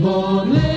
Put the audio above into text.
Siboney,